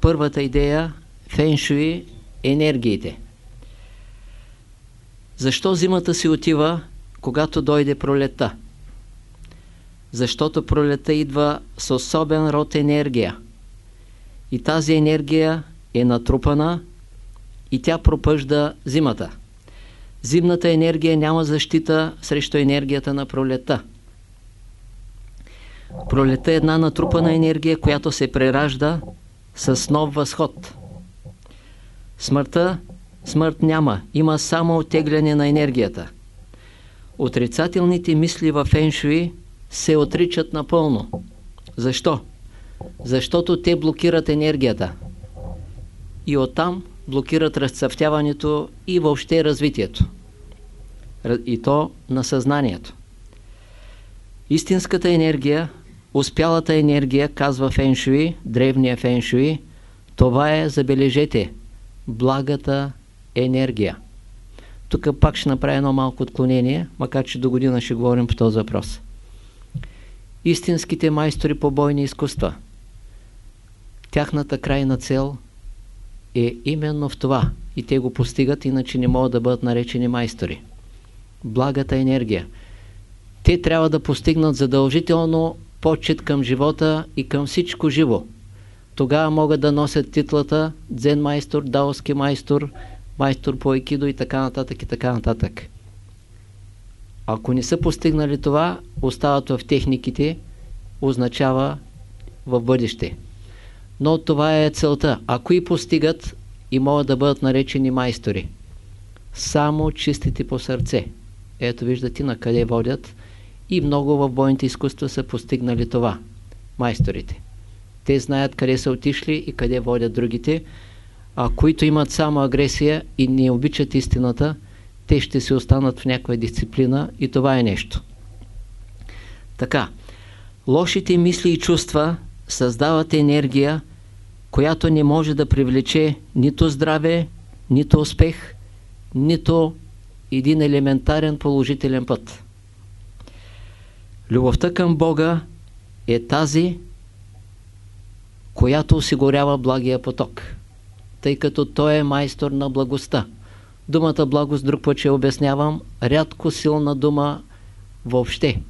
първата идея феншуи енергиите. Защо зимата си отива, когато дойде пролета? Защото пролета идва с особен род енергия. И тази енергия е натрупана и тя пропъжда зимата. Зимната енергия няма защита срещу енергията на пролета. Пролета е една натрупана енергия, която се преражда с нов възход. Смъртта, смърт няма, има само оттегляне на енергията. Отрицателните мисли в феншуи се отричат напълно. Защо? Защото те блокират енергията. И оттам блокират разцъфтяването и въобще развитието. И то на съзнанието. Истинската енергия, успялата енергия, казва Феншуи, древния Феншуи, това е, забележете, благата енергия. Тук пак ще направя едно малко отклонение, макар че до година ще говорим по този въпрос. Истинските майстори по бойни изкуства, тяхната крайна цел е именно в това. И те го постигат, иначе не могат да бъдат наречени майстори. Благата енергия. Те трябва да постигнат задължително почет към живота и към всичко живо. Тогава могат да носят титлата дзен майстор, даоски майстор, майстор по екидо и така нататък и така нататък. Ако не са постигнали това, остават в техниките, означава в бъдеще. Но това е целта. Ако и постигат, и могат да бъдат наречени майстори. Само чистите по сърце. Ето виждате на къде водят и много в бойните изкуства са постигнали това. Майсторите. Те знаят къде са отишли и къде водят другите, а които имат само агресия и не обичат истината, те ще се останат в някаква дисциплина и това е нещо. Така, лошите мисли и чувства създават енергия, която не може да привлече нито здраве, нито успех, нито един елементарен положителен път. Любовта към Бога е тази, която осигурява благия поток, тъй като Той е майстор на благостта. Думата благост, друг път ще обяснявам, рядко силна дума въобще.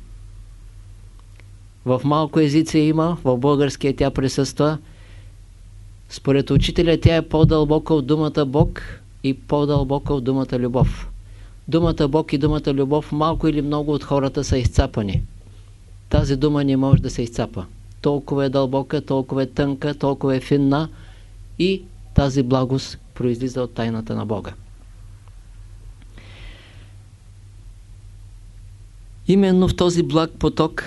В малко езици има, в българския тя присъства. Според учителя тя е по-дълбока от думата Бог и по-дълбока от думата любов. Думата Бог и думата любов малко или много от хората са изцапани. Тази дума не може да се изцапа. Толкова е дълбока, толкова е тънка, толкова е финна и тази благост произлиза от тайната на Бога. Именно в този благ поток,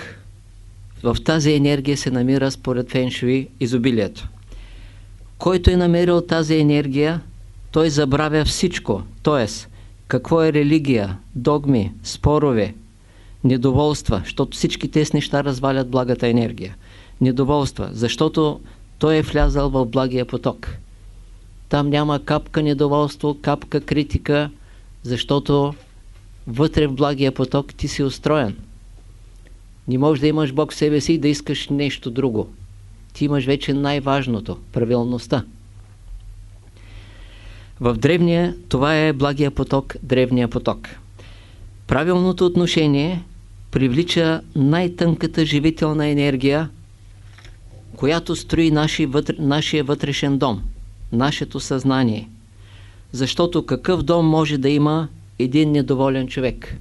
в тази енергия се намира според Феншуи изобилието. Който е намерил тази енергия, той забравя всичко, т.е. какво е религия, догми, спорове, недоволства, защото всички тези неща развалят благата енергия. Недоволства, защото той е влязал в благия поток. Там няма капка недоволство, капка критика, защото вътре в благия поток ти си устроен. Не можеш да имаш Бог в себе си и да искаш нещо друго. Ти имаш вече най-важното – правилността. В древния това е благия поток, древния поток. Правилното отношение привлича най-тънката живителна енергия, която строи нашия, вътре, нашия вътрешен дом, нашето съзнание. Защото какъв дом може да има един недоволен човек?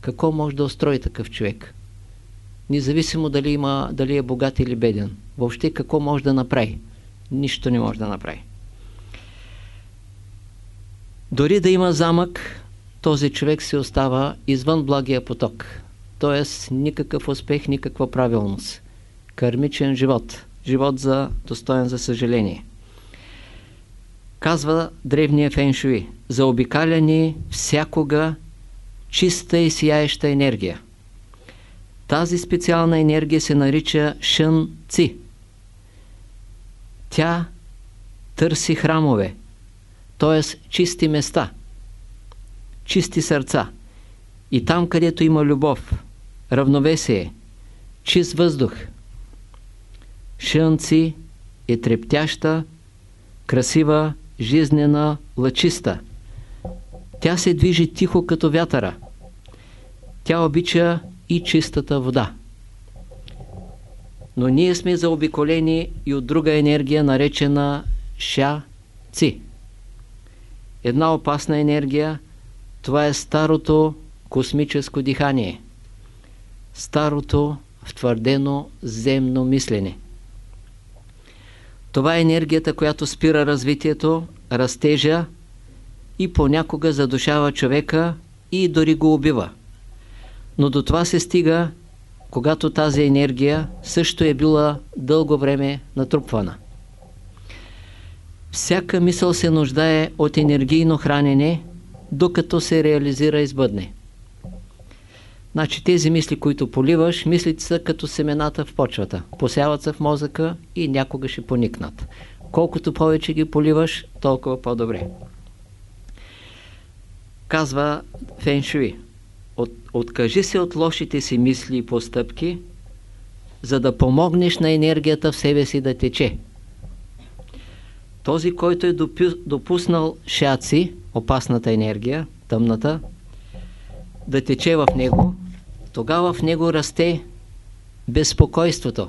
Какво може да устрои такъв човек? Независимо дали, има, дали е богат или беден. Въобще какво може да направи? Нищо не може да направи. Дори да има замък, този човек се остава извън благия поток. Тоест никакъв успех, никаква правилност. Кармичен живот. Живот за достоен за съжаление. Казва древния феншуи. Заобикаля ни всякога чиста и сияеща енергия. Тази специална енергия се нарича Шън Ци. Тя търси храмове, т.е. чисти места – чисти сърца. И там, където има любов, равновесие, чист въздух, шънци е трептяща, красива, жизнена, лъчиста. Тя се движи тихо като вятъра. Тя обича и чистата вода. Но ние сме заобиколени и от друга енергия, наречена Ша-Ци. Една опасна енергия, това е старото космическо дихание. Старото втвърдено земно мислене. Това е енергията, която спира развитието, растежа и понякога задушава човека и дори го убива. Но до това се стига, когато тази енергия също е била дълго време натрупвана. Всяка мисъл се нуждае от енергийно хранене, докато се реализира и сбъдне. Значи тези мисли, които поливаш, мислите са като семената в почвата. Посяват се в мозъка и някога ще поникнат. Колкото повече ги поливаш, толкова по-добре. Казва Феншуи, от, откажи се от лошите си мисли и постъпки, за да помогнеш на енергията в себе си да тече. Този, който е допуснал шаци, опасната енергия, тъмната, да тече в него, тогава в него расте безпокойството.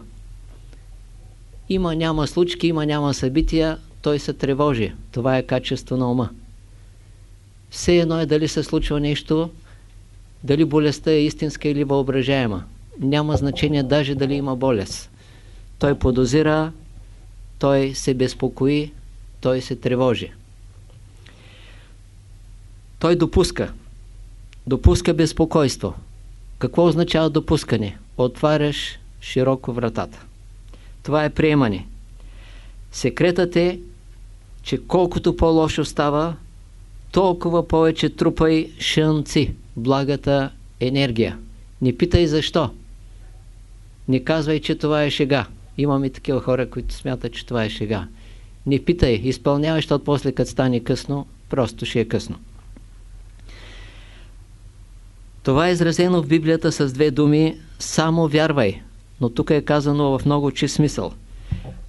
Има няма случки, има няма събития, той се тревожи. Това е качество на ума. Все едно е дали се случва нещо, дали болестта е истинска или въображаема. Няма значение даже дали има болест. Той подозира, той се безпокои, той се тревожи. Той допуска. Допуска безпокойство. Какво означава допускане? Отваряш широко вратата. Това е приемане. Секретът е, че колкото по-лошо става, толкова повече трупай шънци, благата енергия. Не питай защо. Не казвай, че това е шега. Имаме такива хора, които смятат, че това е шега. Не питай, изпълнявай, защото после като стане късно, просто ще е късно. Това е изразено в Библията с две думи «само вярвай», но тук е казано в много чист смисъл.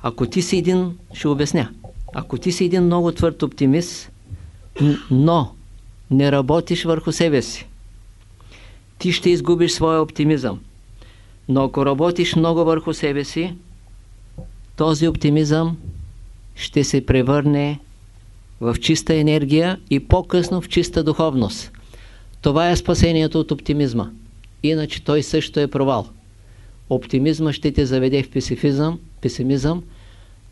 Ако ти си един, ще обясня, ако ти си един много твърд оптимист, но не работиш върху себе си, ти ще изгубиш своя оптимизъм. Но ако работиш много върху себе си, този оптимизъм ще се превърне в чиста енергия и по-късно в чиста духовност. Това е спасението от оптимизма. Иначе той също е провал. Оптимизма ще те заведе в песимизъм, песимизъм,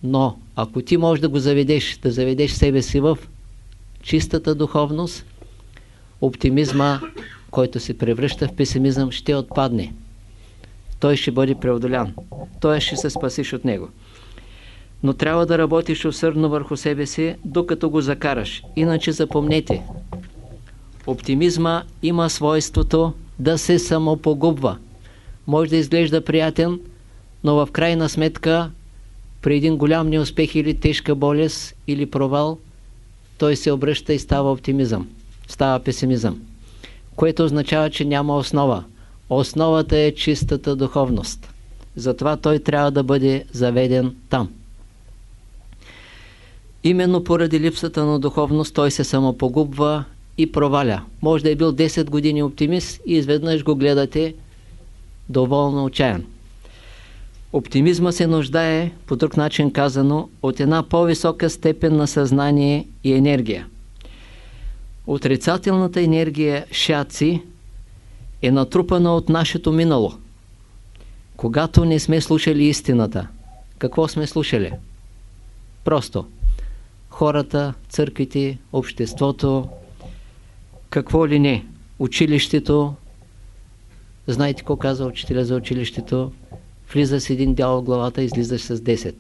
но ако ти можеш да го заведеш, да заведеш себе си в чистата духовност, оптимизма, който се превръща в песимизъм, ще отпадне. Той ще бъде преодолян. Той ще се спасиш от него. Но трябва да работиш усърдно върху себе си, докато го закараш. Иначе запомнете, Оптимизма има свойството да се самопогубва. Може да изглежда приятен, но в крайна сметка при един голям неуспех или тежка болест или провал, той се обръща и става оптимизъм, става песимизъм, което означава, че няма основа. Основата е чистата духовност. Затова той трябва да бъде заведен там. Именно поради липсата на духовност той се самопогубва и проваля. Може да е бил 10 години оптимист и изведнъж го гледате доволно отчаян. Оптимизма се нуждае, по друг начин казано, от една по-висока степен на съзнание и енергия. Отрицателната енергия шаци е натрупана от нашето минало. Когато не сме слушали истината, какво сме слушали? Просто хората, църквите, обществото, какво ли не. Училището, знаете какво казва учителя за училището? Влиза с един дял в главата, излизаш с 10.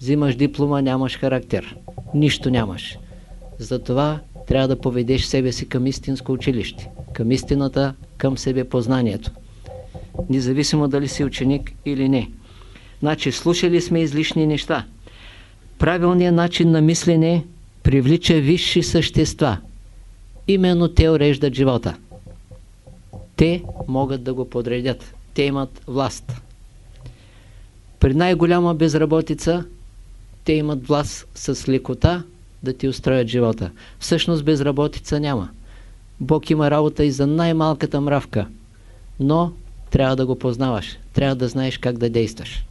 Взимаш диплома, нямаш характер. Нищо нямаш. Затова трябва да поведеш себе си към истинско училище, към истината, към себе познанието. Независимо дали си ученик или не. Значи, слушали сме излишни неща. Правилният начин на мислене привлича висши същества – именно те уреждат живота. Те могат да го подредят. Те имат власт. При най-голяма безработица те имат власт с лекота да ти устроят живота. Всъщност безработица няма. Бог има работа и за най-малката мравка, но трябва да го познаваш, трябва да знаеш как да действаш.